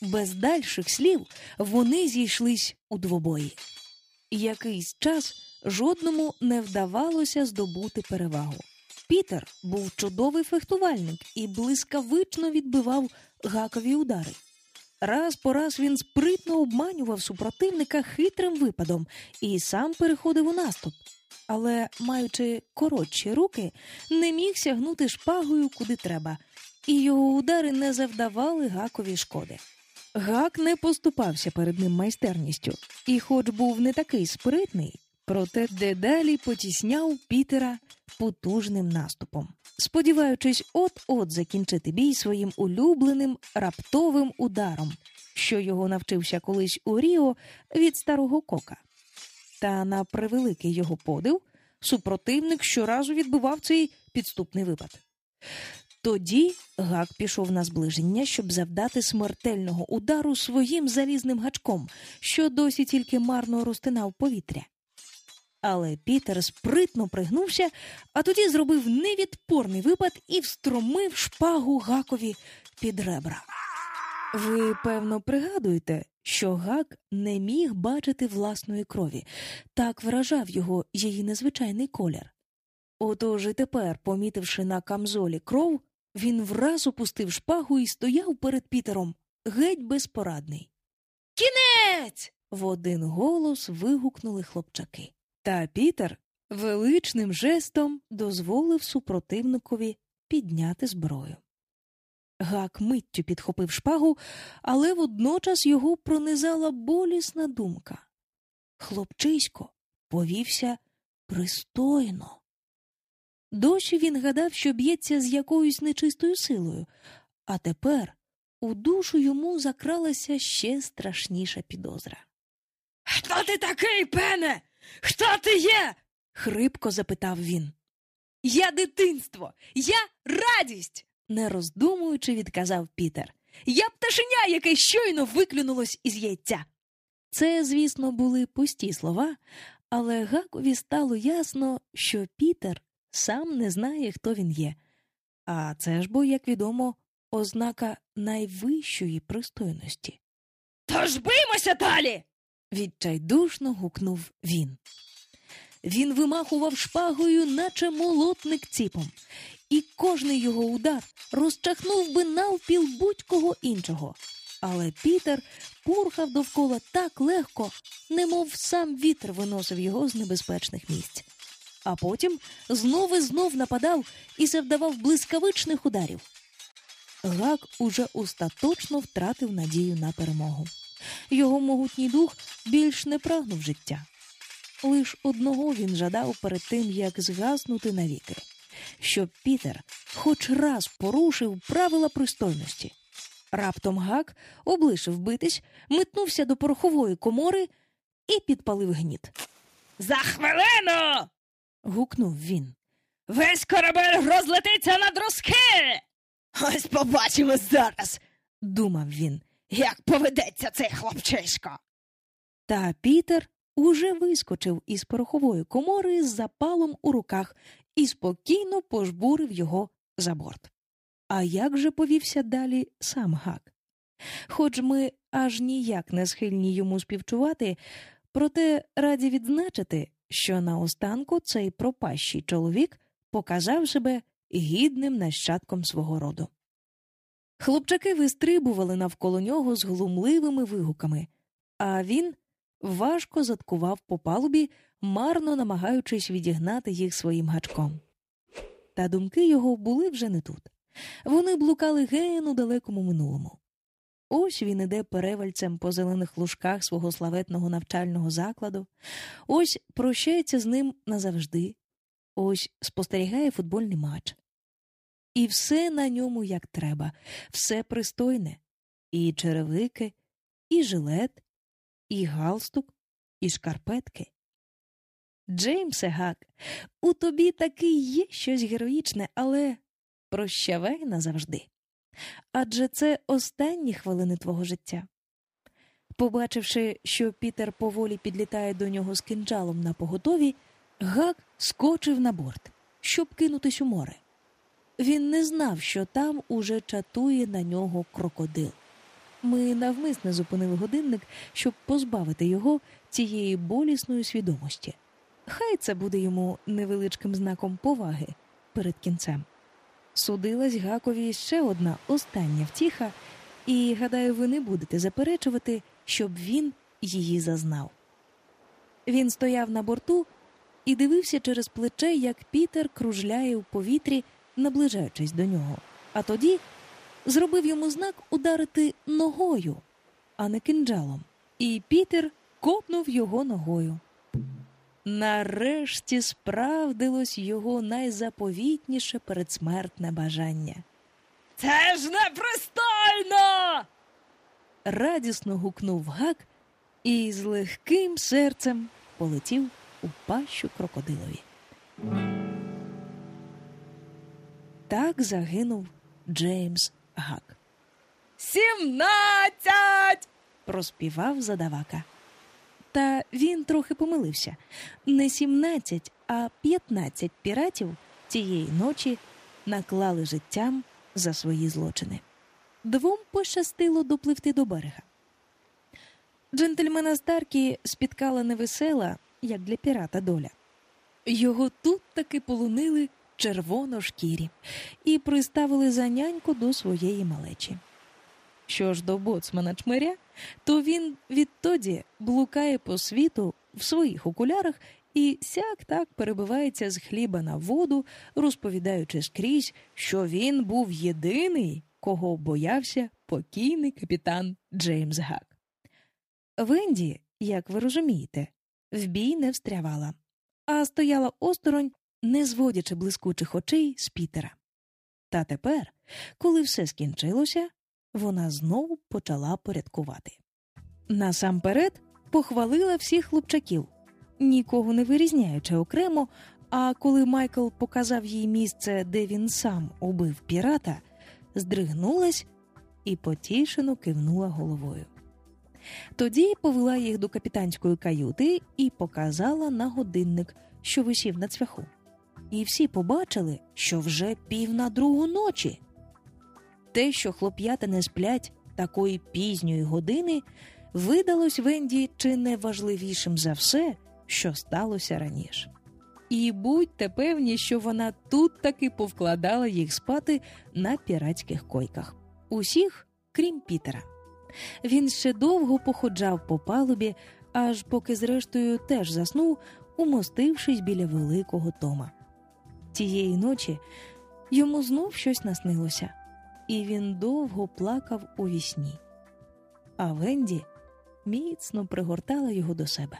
без дальших слів вони зійшлись у двобої. Якийсь час жодному не вдавалося здобути перевагу. Пітер був чудовий фехтувальник і блискавично відбивав гакові удари. Раз по раз він спритно обманював супротивника хитрим випадом і сам переходив у наступ. Але, маючи коротші руки, не міг сягнути шпагою куди треба, і його удари не завдавали гакові шкоди. Гак не поступався перед ним майстерністю, і, хоч був не такий спритний, проте дедалі потісняв Пітера потужним наступом, сподіваючись от-от закінчити бій своїм улюбленим раптовим ударом, що його навчився колись у Ріо від старого кока. Та на превеликий його подив супротивник щоразу відбивав цей підступний випад. Тоді гак пішов на зближення, щоб завдати смертельного удару своїм залізним гачком, що досі тільки марно розтинав повітря. Але Пітер спритно пригнувся, а тоді зробив невідпорний випад і встромив шпагу гакові під ребра. Ви, певно, пригадуєте, що гак не міг бачити власної крові, так вражав його її незвичайний колір. Отож і тепер, помітивши на камзолі кров, він враз опустив шпагу і стояв перед Пітером, геть безпорадний. Кінець. в один голос вигукнули хлопчаки. Та Пітер величним жестом дозволив супротивникові підняти зброю. Гак миттю підхопив шпагу, але водночас його пронизала болісна думка. Хлопчисько повівся пристойно. Досі він гадав, що б'ється з якоюсь нечистою силою, а тепер у душу йому закралася ще страшніша підозра. Хто ти такий, пене? Хто ти є? хрипко запитав він. Я дитинство, я радість, не роздумуючи, відказав Пітер. Я пташеня, яке щойно виклюнулось із яйця. Це, звісно, були пусті слова, але Гакові стало ясно, що Пітер сам не знає, хто він є. А це ж бо, як відомо, ознака найвищої пристойності. Тож биймося далі. відчайдушно гукнув він. Він вимахував шпагою, наче молотник ціпом, і кожний його удар розчахнув би навпіл будь-кого іншого. Але Пітер пурхав довкола так легко, немов сам вітер виносив його з небезпечних місць. А потім знов і знов нападав і завдавав блискавичних ударів. Гак уже остаточно втратив надію на перемогу. Його могутній дух більш не прагнув життя. Лиш одного він жадав перед тим, як згаснути навіки, щоб Пітер хоч раз порушив правила пристойності. Раптом гак облишив битись, метнувся до порохової комори і підпалив гніт. За хвилину. Гукнув він. Весь корабель розлетиться на друзки. Ось побачимо зараз, думав він, як поведеться цей хлопчисько. Та Пітер уже вискочив із порохової комори з запалом у руках і спокійно пожбурив його за борт. А як же повівся далі сам гак? Хоч ми аж ніяк не схильні йому співчувати, проте раді відзначити, що наостанку цей пропащий чоловік показав себе гідним нащадком свого роду. Хлопчаки вистрибували навколо нього з глумливими вигуками, а він важко заткував по палубі, марно намагаючись відігнати їх своїм гачком. Та думки його були вже не тут. Вони блукали ген у далекому минулому. Ось він іде перевальцем по зелених лужках свого славетного навчального закладу, ось прощається з ним назавжди, ось спостерігає футбольний матч. І все на ньому як треба, все пристойне і черевики, і жилет, і галстук, і шкарпетки. Джеймсе Гак, у тобі таки є щось героїчне, але прощавай назавжди. Адже це останні хвилини твого життя. Побачивши, що Пітер поволі підлітає до нього з кинджалом на поготові, Гак скочив на борт, щоб кинутись у море. Він не знав, що там уже чатує на нього крокодил. Ми навмисне зупинили годинник, щоб позбавити його цієї болісної свідомості. Хай це буде йому невеличким знаком поваги перед кінцем. Судилась Гакові ще одна остання втіха, і, гадаю, ви не будете заперечувати, щоб він її зазнав. Він стояв на борту і дивився через плече, як Пітер кружляє в повітрі, наближаючись до нього, а тоді зробив йому знак ударити ногою, а не кинджалом, і Пітер копнув його ногою. Нарешті справдилось його найзаповітніше передсмертне бажання. Це ж непристойно. Радісно гукнув гак і з легким серцем полетів у пащу крокодилові. Так загинув Джеймс Гак. Сімнадцять. Проспівав задавака. Та він трохи помилився. Не сімнадцять, а п'ятнадцять піратів цієї ночі наклали життям за свої злочини. Двом пощастило допливти до берега. Джентльмена Старкі спіткала невесела, як для пірата доля. Його тут таки полонили червоношкірі і приставили за няньку до своєї малечі. Що ж до боцмана чмиря, то він відтоді блукає по світу в своїх окулярах і сяк так перебивається з хліба на воду, розповідаючи скрізь, що він був єдиний, кого боявся покійний капітан Джеймс Гак. Венді, як ви розумієте, в бій не встрявала, а стояла осторонь, не зводячи блискучих очей з Пітера. Та тепер, коли все скінчилося, вона знову почала порядкувати. Насамперед похвалила всіх хлопчаків, нікого не вирізняючи окремо. А коли Майкл показав їй місце, де він сам убив пірата, здригнулась і потішено кивнула головою. Тоді повела їх до капітанської каюти і показала на годинник, що висів на цвяху. І всі побачили, що вже пів на другу ночі. Те, що хлоп'ята не сплять такої пізньої години, видалось Венді чи не важливішим за все, що сталося раніше. І будьте певні, що вона тут таки повкладала їх спати на піратських койках. Усіх, крім Пітера. Він ще довго походжав по палубі, аж поки, зрештою, теж заснув, умостившись біля великого Тома. Тієї ночі йому знов щось наснилося, і він довго плакав у вісні. А Венді міцно пригортала його до себе.